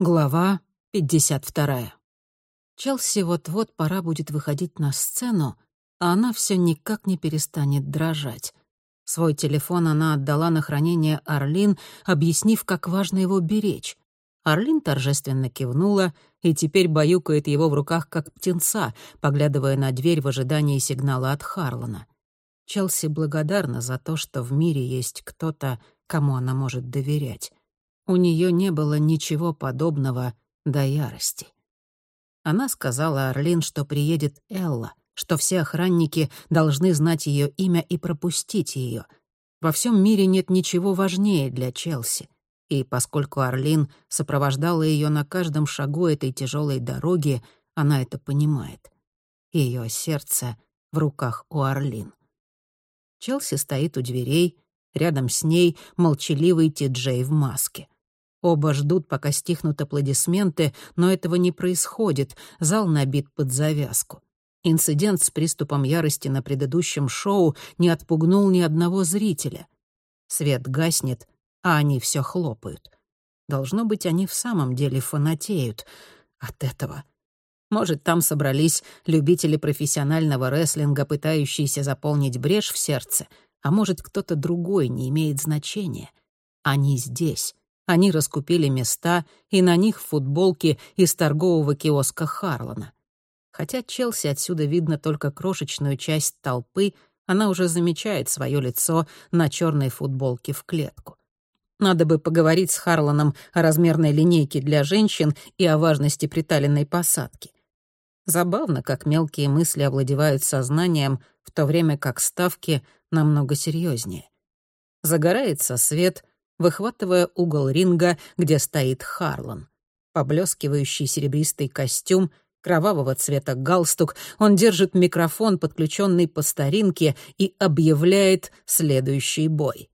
Глава 52. Челси вот-вот пора будет выходить на сцену, а она все никак не перестанет дрожать. Свой телефон она отдала на хранение Орлин, объяснив, как важно его беречь. Орлин торжественно кивнула и теперь баюкает его в руках, как птенца, поглядывая на дверь в ожидании сигнала от Харлана. Челси благодарна за то, что в мире есть кто-то, кому она может доверять. У нее не было ничего подобного до ярости. Она сказала Орлин, что приедет Элла, что все охранники должны знать ее имя и пропустить ее. Во всем мире нет ничего важнее для Челси. И поскольку Орлин сопровождала ее на каждом шагу этой тяжелой дороги, она это понимает. Ее сердце в руках у Орлин. Челси стоит у дверей, рядом с ней молчаливый Ти-Джей в маске — Оба ждут, пока стихнут аплодисменты, но этого не происходит, зал набит под завязку. Инцидент с приступом ярости на предыдущем шоу не отпугнул ни одного зрителя. Свет гаснет, а они все хлопают. Должно быть, они в самом деле фанатеют от этого. Может, там собрались любители профессионального рестлинга, пытающиеся заполнить брешь в сердце, а может, кто-то другой, не имеет значения. Они здесь, они раскупили места, и на них футболки из торгового киоска Харлана. Хотя Челси отсюда видно только крошечную часть толпы, она уже замечает свое лицо на черной футболке в клетку. Надо бы поговорить с Харланом о размерной линейке для женщин и о важности приталенной посадки. Забавно, как мелкие мысли овладевают сознанием, в то время как ставки намного серьезнее. Загорается свет, выхватывая угол ринга, где стоит Харлан. Поблескивающий серебристый костюм, кровавого цвета галстук, он держит микрофон, подключенный по старинке, и объявляет следующий бой.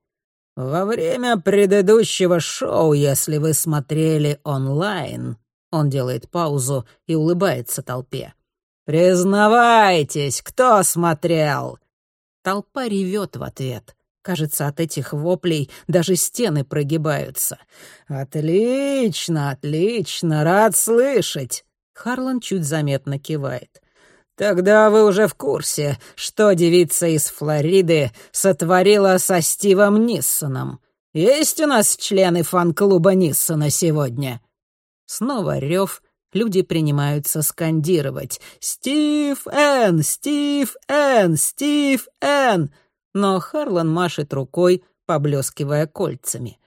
«Во время предыдущего шоу, если вы смотрели онлайн...» Он делает паузу и улыбается толпе. «Признавайтесь, кто смотрел?» Толпа ревет в ответ. Кажется, от этих воплей даже стены прогибаются. «Отлично, отлично, рад слышать!» Харлан чуть заметно кивает. «Тогда вы уже в курсе, что девица из Флориды сотворила со Стивом Ниссоном. Есть у нас члены фан-клуба Ниссона сегодня?» Снова рев, люди принимаются скандировать «Стив Н! Стив Н! Стив Н!» Но Харлан машет рукой, поблескивая кольцами.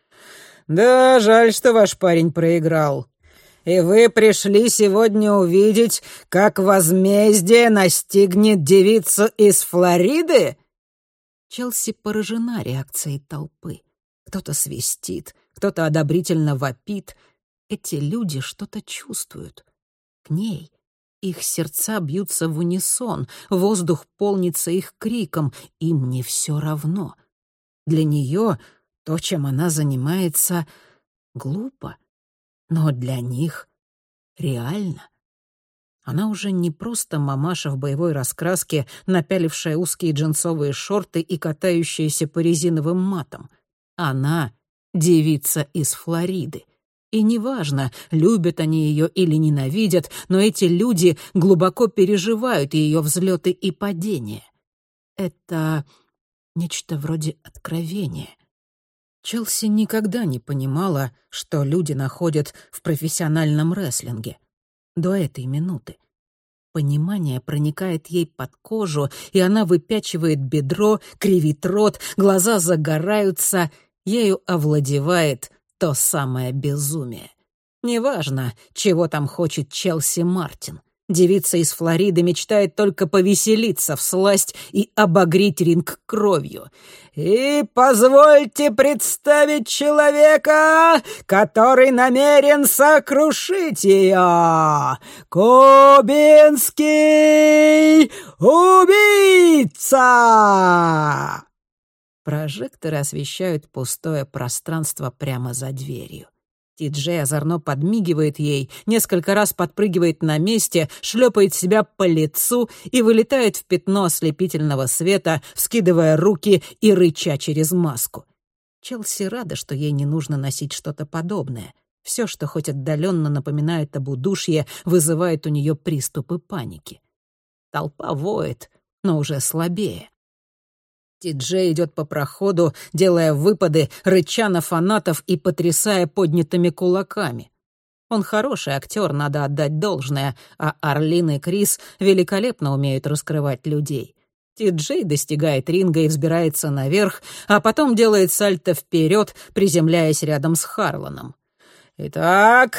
«Да, жаль, что ваш парень проиграл. И вы пришли сегодня увидеть, как возмездие настигнет девицу из Флориды?» Челси поражена реакцией толпы. Кто-то свистит, кто-то одобрительно вопит. Эти люди что-то чувствуют. К ней их сердца бьются в унисон, воздух полнится их криком, им не все равно. Для нее то, чем она занимается, глупо, но для них реально. Она уже не просто мамаша в боевой раскраске, напялившая узкие джинсовые шорты и катающаяся по резиновым матам. Она — девица из Флориды — и неважно, любят они ее или ненавидят, но эти люди глубоко переживают ее взлеты и падения. Это нечто вроде откровения. Челси никогда не понимала, что люди находят в профессиональном рестлинге. До этой минуты. Понимание проникает ей под кожу, и она выпячивает бедро, кривит рот, глаза загораются, ею овладевает то самое безумие. Неважно, чего там хочет Челси Мартин. Девица из Флориды мечтает только повеселиться в сласть и обогреть ринг кровью. «И позвольте представить человека, который намерен сокрушить ее! Кубинский убийца!» Прожекторы освещают пустое пространство прямо за дверью. Ти-Джей озорно подмигивает ей, несколько раз подпрыгивает на месте, шлепает себя по лицу и вылетает в пятно ослепительного света, вскидывая руки и рыча через маску. Челси рада, что ей не нужно носить что-то подобное. Все, что хоть отдаленно напоминает об удушье, вызывает у нее приступы паники. Толпа воет, но уже слабее. Ти-Джей идет по проходу, делая выпады, рыча на фанатов и потрясая поднятыми кулаками. Он хороший актер, надо отдать должное, а Орлин и Крис великолепно умеют раскрывать людей. Ти-Джей достигает ринга и взбирается наверх, а потом делает сальто вперед, приземляясь рядом с Харланом. «Итак,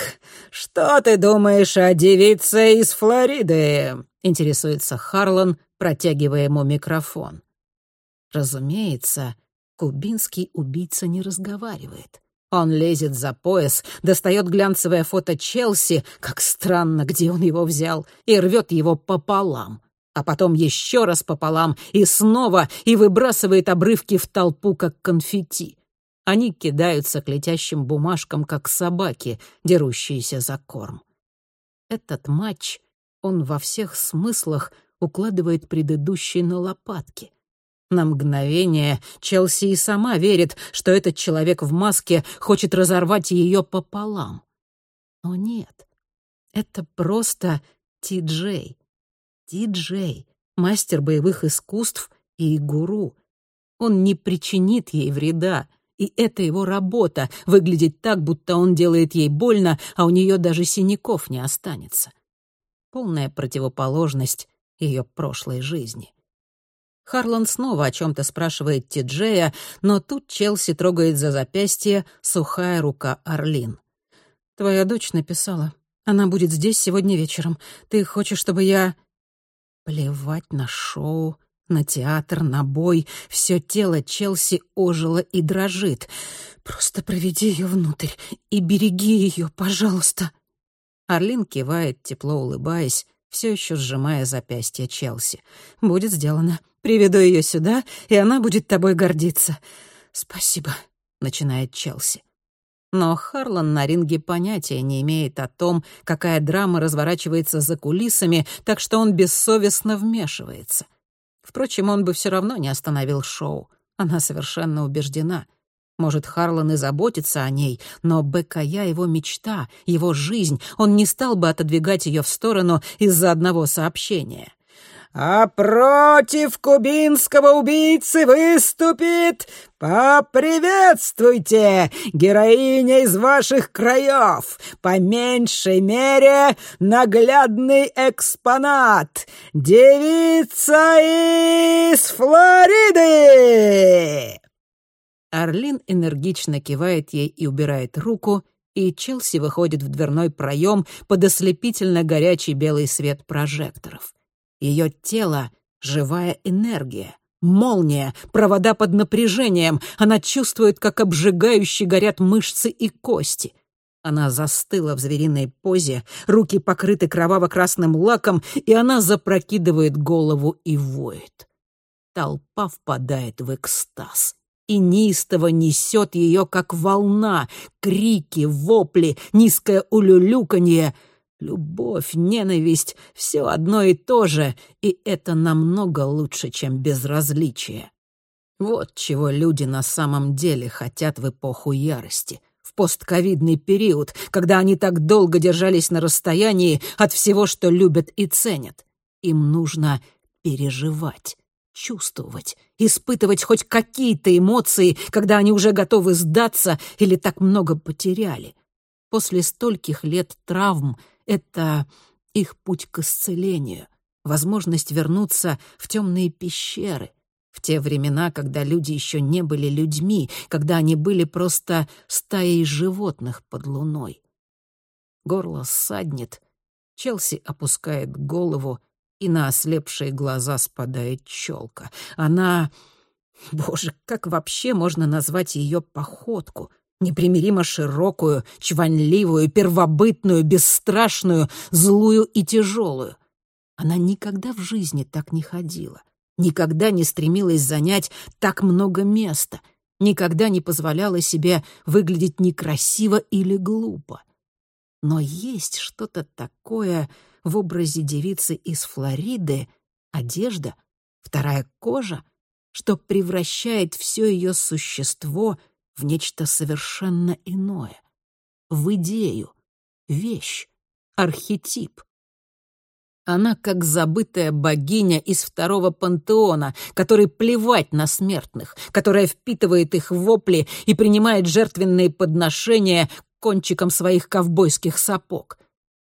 что ты думаешь о девице из Флориды?» — интересуется Харлан, протягивая ему микрофон. Разумеется, кубинский убийца не разговаривает. Он лезет за пояс, достает глянцевое фото Челси, как странно, где он его взял, и рвет его пополам, а потом еще раз пополам и снова, и выбрасывает обрывки в толпу, как конфетти. Они кидаются к летящим бумажкам, как собаки, дерущиеся за корм. Этот матч он во всех смыслах укладывает предыдущий на лопатки. На мгновение Челси и сама верит, что этот человек в маске хочет разорвать ее пополам. Но нет, это просто Ти-Джей. Ти-Джей, мастер боевых искусств и гуру. Он не причинит ей вреда, и это его работа — выглядеть так, будто он делает ей больно, а у нее даже синяков не останется. Полная противоположность ее прошлой жизни. Харлан снова о чем-то спрашивает Ти-Джея, но тут Челси трогает за запястье сухая рука Орлин. «Твоя дочь написала. Она будет здесь сегодня вечером. Ты хочешь, чтобы я...» Плевать на шоу, на театр, на бой. Все тело Челси ожило и дрожит. Просто проведи ее внутрь и береги ее, пожалуйста. Орлин кивает, тепло улыбаясь, все еще сжимая запястье Челси. «Будет сделано. Приведу ее сюда, и она будет тобой гордиться». «Спасибо», — начинает Челси. Но Харлан на ринге понятия не имеет о том, какая драма разворачивается за кулисами, так что он бессовестно вмешивается — Впрочем, он бы все равно не остановил шоу. Она совершенно убеждена. Может, Харлан и заботится о ней, но БКЯ — его мечта, его жизнь. Он не стал бы отодвигать ее в сторону из-за одного сообщения. А против кубинского убийцы выступит, поприветствуйте, героиня из ваших краев, по меньшей мере наглядный экспонат, девица из Флориды!» Орлин энергично кивает ей и убирает руку, и Челси выходит в дверной проем под ослепительно горячий белый свет прожекторов. Ее тело — живая энергия, молния, провода под напряжением. Она чувствует, как обжигающе горят мышцы и кости. Она застыла в звериной позе, руки покрыты кроваво-красным лаком, и она запрокидывает голову и воет. Толпа впадает в экстаз и неистово несет ее, как волна, крики, вопли, низкое улюлюканье — Любовь, ненависть — все одно и то же, и это намного лучше, чем безразличие. Вот чего люди на самом деле хотят в эпоху ярости, в постковидный период, когда они так долго держались на расстоянии от всего, что любят и ценят. Им нужно переживать, чувствовать, испытывать хоть какие-то эмоции, когда они уже готовы сдаться или так много потеряли. После стольких лет травм — это их путь к исцелению, возможность вернуться в темные пещеры, в те времена, когда люди еще не были людьми, когда они были просто стаей животных под луной. Горло ссаднет, Челси опускает голову, и на ослепшие глаза спадает челка. Она... Боже, как вообще можно назвать ее походку? Непримиримо широкую, чванливую, первобытную, бесстрашную, злую и тяжелую. Она никогда в жизни так не ходила, никогда не стремилась занять так много места, никогда не позволяла себе выглядеть некрасиво или глупо. Но есть что-то такое в образе девицы из Флориды, одежда, вторая кожа, что превращает все ее существо в нечто совершенно иное. в идею, вещь, архетип. Она как забытая богиня из второго пантеона, которой плевать на смертных, которая впитывает их вопли и принимает жертвенные подношения кончиком своих ковбойских сапог.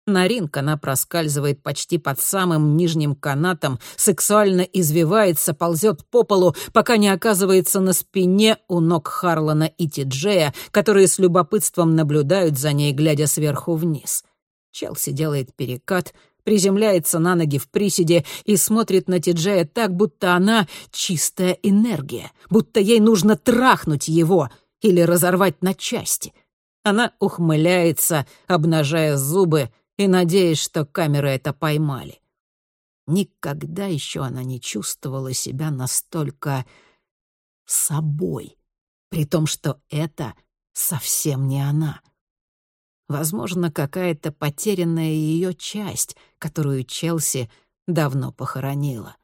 На ринг она проскальзывает почти под самым нижним канатом, сексуально извивается, ползет по полу, пока не оказывается на спине у ног Харлана и Тиджея, которые с любопытством наблюдают за ней, глядя сверху вниз. Челси делает перекат, приземляется на ноги в приседе и смотрит на Тиджея так, будто она чистая энергия, будто ей нужно трахнуть его или разорвать на части. Она ухмыляется, обнажая зубы, и надеясь, что камеры это поймали. Никогда еще она не чувствовала себя настолько собой, при том, что это совсем не она. Возможно, какая-то потерянная ее часть, которую Челси давно похоронила.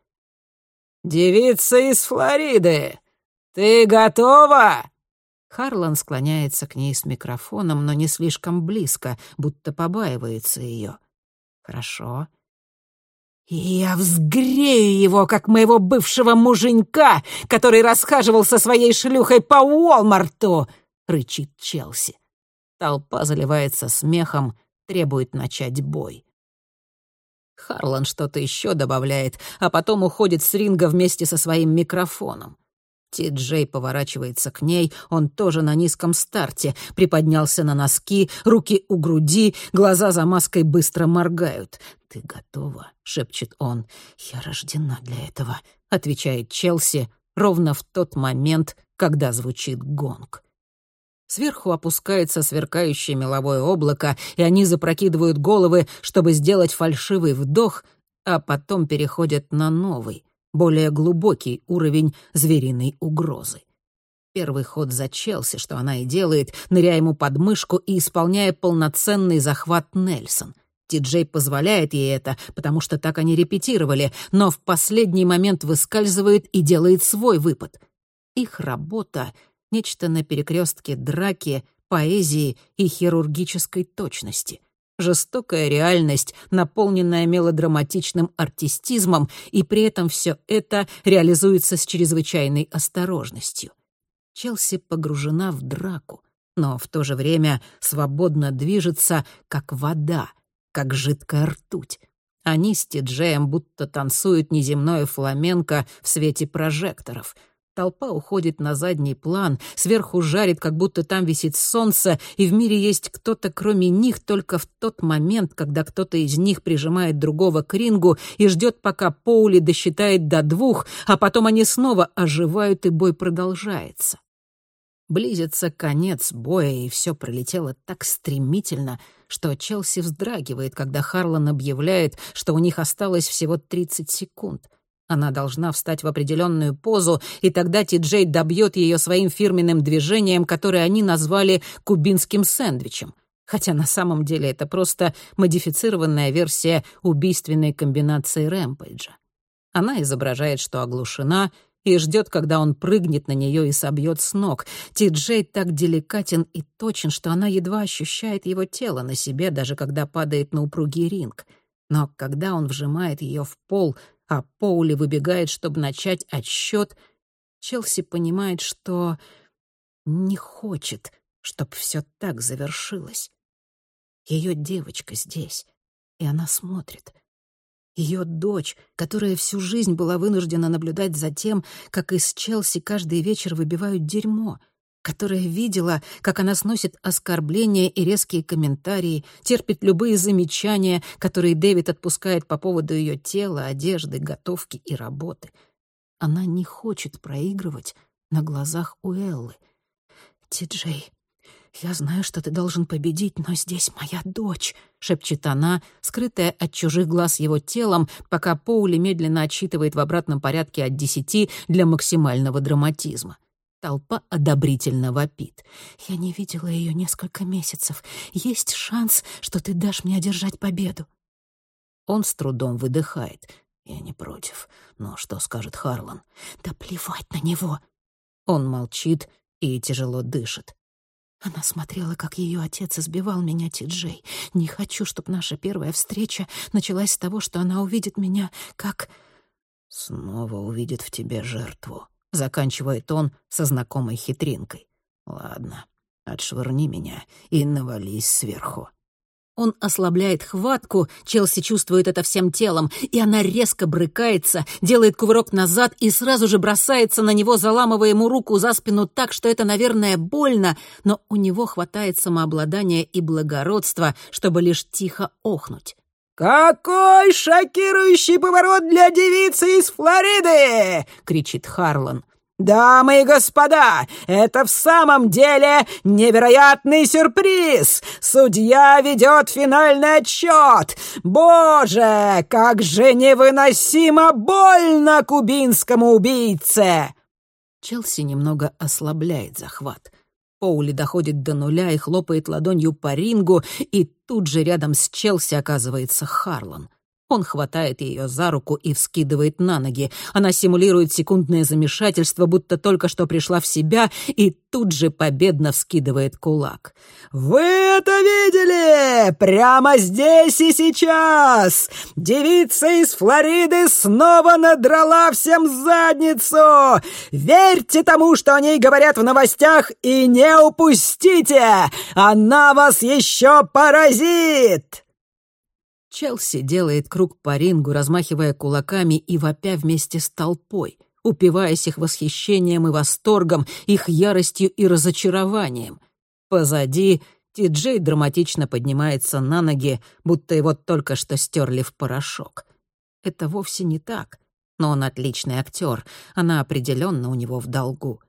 «Девица из Флориды, ты готова?» Харлан склоняется к ней с микрофоном, но не слишком близко, будто побаивается ее. «Хорошо». «Я взгрею его, как моего бывшего муженька, который расхаживал со своей шлюхой по Уолмарту!» — рычит Челси. Толпа заливается смехом, требует начать бой. Харлан что-то еще добавляет, а потом уходит с ринга вместе со своим микрофоном. Ти-Джей поворачивается к ней, он тоже на низком старте, приподнялся на носки, руки у груди, глаза за маской быстро моргают. «Ты готова?» — шепчет он. «Я рождена для этого», — отвечает Челси ровно в тот момент, когда звучит гонг. Сверху опускается сверкающее меловое облако, и они запрокидывают головы, чтобы сделать фальшивый вдох, а потом переходят на новый — более глубокий уровень звериной угрозы. Первый ход за Челси, что она и делает, ныряя ему под мышку и исполняя полноценный захват Нельсон. Ти-Джей позволяет ей это, потому что так они репетировали, но в последний момент выскальзывает и делает свой выпад. Их работа — нечто на перекрестке драки, поэзии и хирургической точности — жестокая реальность, наполненная мелодраматичным артистизмом, и при этом все это реализуется с чрезвычайной осторожностью. Челси погружена в драку, но в то же время свободно движется, как вода, как жидкая ртуть. Они с Тиджеем будто танцуют неземное фламенко в свете прожекторов — Толпа уходит на задний план, сверху жарит, как будто там висит солнце, и в мире есть кто-то кроме них только в тот момент, когда кто-то из них прижимает другого к рингу и ждет, пока Поули досчитает до двух, а потом они снова оживают, и бой продолжается. Близится конец боя, и все пролетело так стремительно, что Челси вздрагивает, когда Харлан объявляет, что у них осталось всего 30 секунд — она должна встать в определенную позу, и тогда Ти-Джей добьет ее своим фирменным движением, которое они назвали «кубинским сэндвичем». Хотя на самом деле это просто модифицированная версия убийственной комбинации Рэмпейджа. Она изображает, что оглушена, и ждет, когда он прыгнет на нее и собьет с ног. Ти-Джей так деликатен и точен, что она едва ощущает его тело на себе, даже когда падает на упругий ринг. Но когда он вжимает ее в пол — а Поули выбегает, чтобы начать отсчет, Челси понимает, что не хочет, чтобы все так завершилось. Ее девочка здесь, и она смотрит. Ее дочь, которая всю жизнь была вынуждена наблюдать за тем, как из Челси каждый вечер выбивают дерьмо — которая видела, как она сносит оскорбления и резкие комментарии, терпит любые замечания, которые Дэвид отпускает по поводу ее тела, одежды, готовки и работы. Она не хочет проигрывать на глазах у Эллы. «Ти-Джей, я знаю, что ты должен победить, но здесь моя дочь», — шепчет она, скрытая от чужих глаз его телом, пока Поули медленно отсчитывает в обратном порядке от десяти для максимального драматизма. Толпа одобрительно вопит. «Я не видела ее несколько месяцев. Есть шанс, что ты дашь мне одержать победу». Он с трудом выдыхает. «Я не против. Но что скажет Харлан?» «Да плевать на него!» Он молчит и тяжело дышит. Она смотрела, как ее отец избивал меня, Ти-Джей. Не хочу, чтобы наша первая встреча началась с того, что она увидит меня как... Снова увидит в тебе жертву. Заканчивает он со знакомой хитринкой. Ладно, отшвырни меня и навались сверху. Он ослабляет хватку, Челси чувствует это всем телом, и она резко брыкается, делает кувырок назад и сразу же бросается на него, заламывая ему руку за спину так, что это, наверное, больно, но у него хватает самообладания и благородства, чтобы лишь тихо охнуть. «Какой шокирующий поворот для девицы из Флориды!» — кричит Харлан. «Дамы и господа, это в самом деле невероятный сюрприз! Судья ведет финальный отчет! Боже, как же невыносимо больно кубинскому убийце!» Челси немного ослабляет захват. Поули доходит до нуля и хлопает ладонью по рингу, и тут же рядом с Челси оказывается Харлан — он хватает ее за руку и вскидывает на ноги. Она симулирует секундное замешательство, будто только что пришла в себя, и тут же победно вскидывает кулак. «Вы это видели? Прямо здесь и сейчас! Девица из Флориды снова надрала всем задницу! Верьте тому, что о ней говорят в новостях, и не упустите! Она вас еще поразит!» Челси делает круг по рингу, размахивая кулаками и вопя вместе с толпой, упиваясь их восхищением и восторгом, их яростью и разочарованием. Позади Ти-Джей драматично поднимается на ноги, будто его только что стерли в порошок. Это вовсе не так, но он отличный актер, она определенно у него в долгу.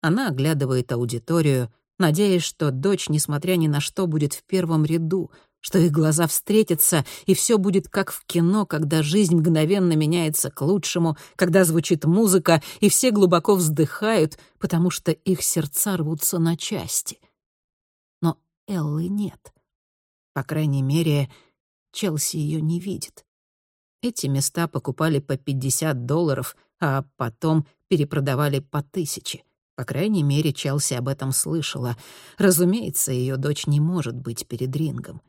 Она оглядывает аудиторию, надеясь, что дочь, несмотря ни на что, будет в первом ряду — что их глаза встретятся, и все будет как в кино, когда жизнь мгновенно меняется к лучшему, когда звучит музыка, и все глубоко вздыхают, потому что их сердца рвутся на части. Но Эллы нет. По крайней мере, Челси ее не видит. Эти места покупали по 50 долларов, а потом перепродавали по тысяче. По крайней мере, Челси об этом слышала. Разумеется, ее дочь не может быть перед рингом.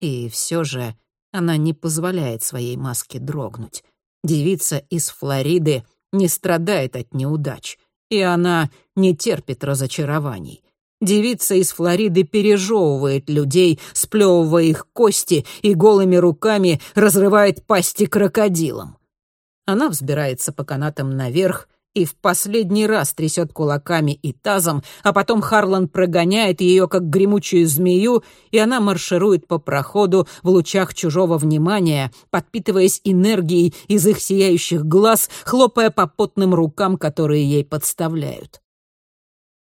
И все же она не позволяет своей маске дрогнуть. Девица из Флориды не страдает от неудач, и она не терпит разочарований. Девица из Флориды пережевывает людей, сплевывая их кости и голыми руками разрывает пасти крокодилам. Она взбирается по канатам наверх и в последний раз трясет кулаками и тазом, а потом Харлан прогоняет ее, как гремучую змею, и она марширует по проходу в лучах чужого внимания, подпитываясь энергией из их сияющих глаз, хлопая по потным рукам, которые ей подставляют.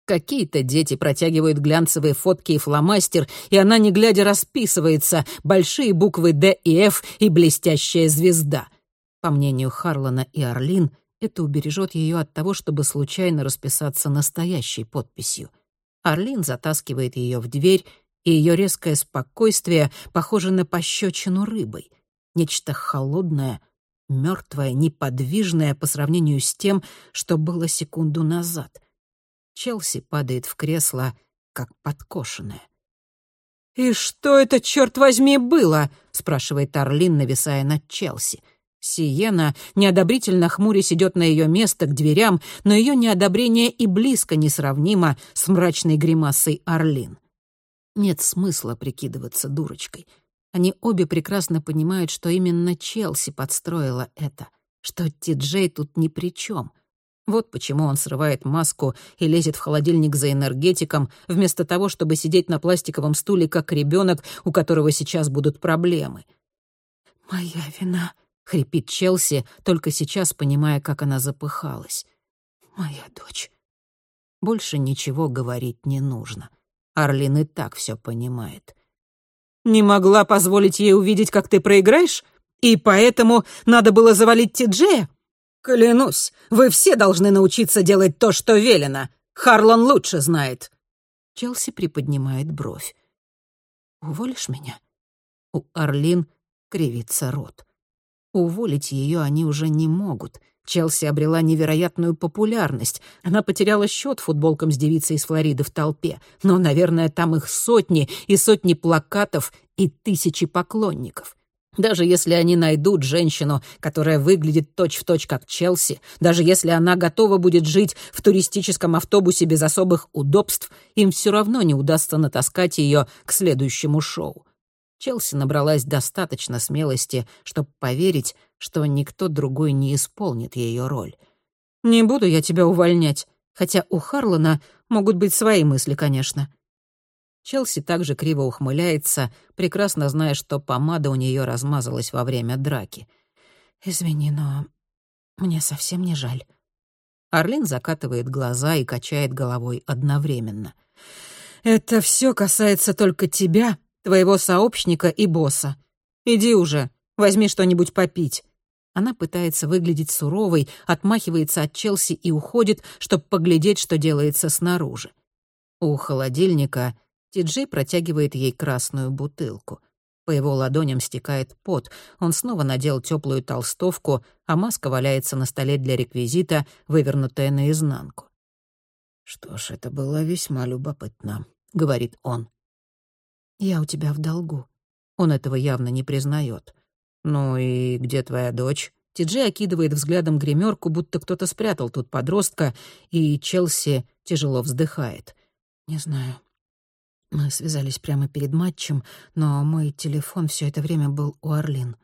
Какие-то дети протягивают глянцевые фотки и фломастер, и она, не глядя, расписывается, большие буквы «Д» и «Ф» и блестящая звезда. По мнению Харлана и Орлин — это убережет ее от того, чтобы случайно расписаться настоящей подписью. Орлин затаскивает ее в дверь, и ее резкое спокойствие похоже на пощечину рыбой. Нечто холодное, мертвое, неподвижное по сравнению с тем, что было секунду назад. Челси падает в кресло, как подкошенная. «И что это, черт возьми, было?» — спрашивает Орлин, нависая над Челси. — Сиена, неодобрительно хмурясь, идет на ее место к дверям, но ее неодобрение и близко несравнимо с мрачной гримасой Орлин. Нет смысла прикидываться дурочкой. Они обе прекрасно понимают, что именно Челси подстроила это, что Ти-Джей тут ни при чем. Вот почему он срывает маску и лезет в холодильник за энергетиком, вместо того, чтобы сидеть на пластиковом стуле, как ребенок, у которого сейчас будут проблемы. «Моя вина», — хрипит Челси, только сейчас понимая, как она запыхалась. «Моя дочь». Больше ничего говорить не нужно. Арлин и так все понимает. «Не могла позволить ей увидеть, как ты проиграешь? И поэтому надо было завалить Тиджея? Клянусь, вы все должны научиться делать то, что велено. Харлан лучше знает». Челси приподнимает бровь. «Уволишь меня?» У Арлин кривится рот. Уволить ее они уже не могут. Челси обрела невероятную популярность. Она потеряла счет футболкам с девицей из Флориды в толпе, но, наверное, там их сотни и сотни плакатов и тысячи поклонников. Даже если они найдут женщину, которая выглядит точь-в-точь точь как Челси, даже если она готова будет жить в туристическом автобусе без особых удобств, им все равно не удастся натаскать ее к следующему шоу. Челси набралась достаточно смелости, чтобы поверить, что никто другой не исполнит ее роль. «Не буду я тебя увольнять, хотя у Харлана могут быть свои мысли, конечно». Челси также криво ухмыляется, прекрасно зная, что помада у нее размазалась во время драки. «Извини, но мне совсем не жаль». Орлин закатывает глаза и качает головой одновременно. «Это все касается только тебя твоего сообщника и босса. Иди уже, возьми что-нибудь попить». Она пытается выглядеть суровой, отмахивается от Челси и уходит, чтобы поглядеть, что делается снаружи. У холодильника Тиджей протягивает ей красную бутылку. По его ладоням стекает пот. Он снова надел теплую толстовку, а маска валяется на столе для реквизита, вывернутая наизнанку. «Что ж, это было весьма любопытно», — говорит он. Я у тебя в долгу. Он этого явно не признает. Ну и где твоя дочь? Тиджей окидывает взглядом гримерку, будто кто-то спрятал тут подростка, и Челси тяжело вздыхает. Не знаю. Мы связались прямо перед матчем, но мой телефон все это время был у Орлин.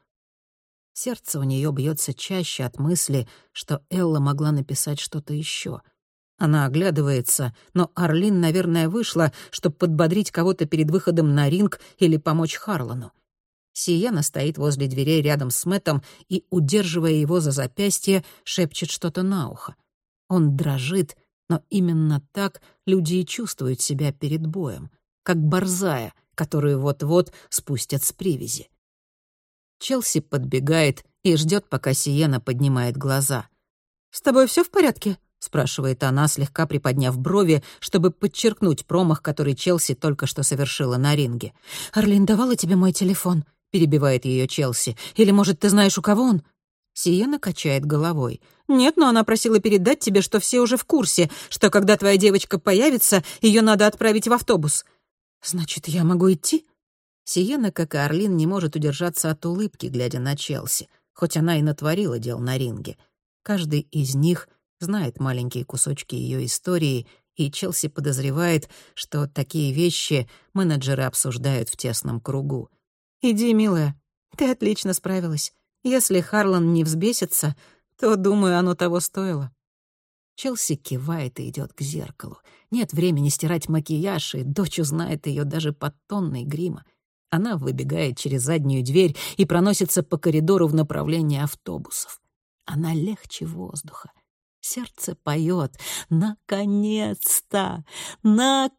Сердце у нее бьется чаще от мысли, что Элла могла написать что-то еще — она оглядывается, но Арлин, наверное, вышла, чтобы подбодрить кого-то перед выходом на ринг или помочь Харлану. Сиена стоит возле дверей рядом с Мэттом и, удерживая его за запястье, шепчет что-то на ухо. Он дрожит, но именно так люди и чувствуют себя перед боем, как борзая, которую вот-вот спустят с привязи. Челси подбегает и ждет, пока Сиена поднимает глаза. «С тобой все в порядке?» — спрашивает она, слегка приподняв брови, чтобы подчеркнуть промах, который Челси только что совершила на ринге. «Арлин давала тебе мой телефон?» — перебивает ее Челси. «Или, может, ты знаешь, у кого он?» Сиена качает головой. «Нет, но она просила передать тебе, что все уже в курсе, что когда твоя девочка появится, ее надо отправить в автобус». «Значит, я могу идти?» Сиена, как и Арлин, не может удержаться от улыбки, глядя на Челси, хоть она и натворила дел на ринге. Каждый из них — знает маленькие кусочки ее истории, и Челси подозревает, что такие вещи менеджеры обсуждают в тесном кругу. «Иди, милая, ты отлично справилась. Если Харлан не взбесится, то, думаю, оно того стоило». Челси кивает и идет к зеркалу. Нет времени стирать макияж, и дочь узнает ее даже под тонной грима. Она выбегает через заднюю дверь и проносится по коридору в направлении автобусов. Она легче воздуха. Сердце поет «Наконец-то! Наконец-то!»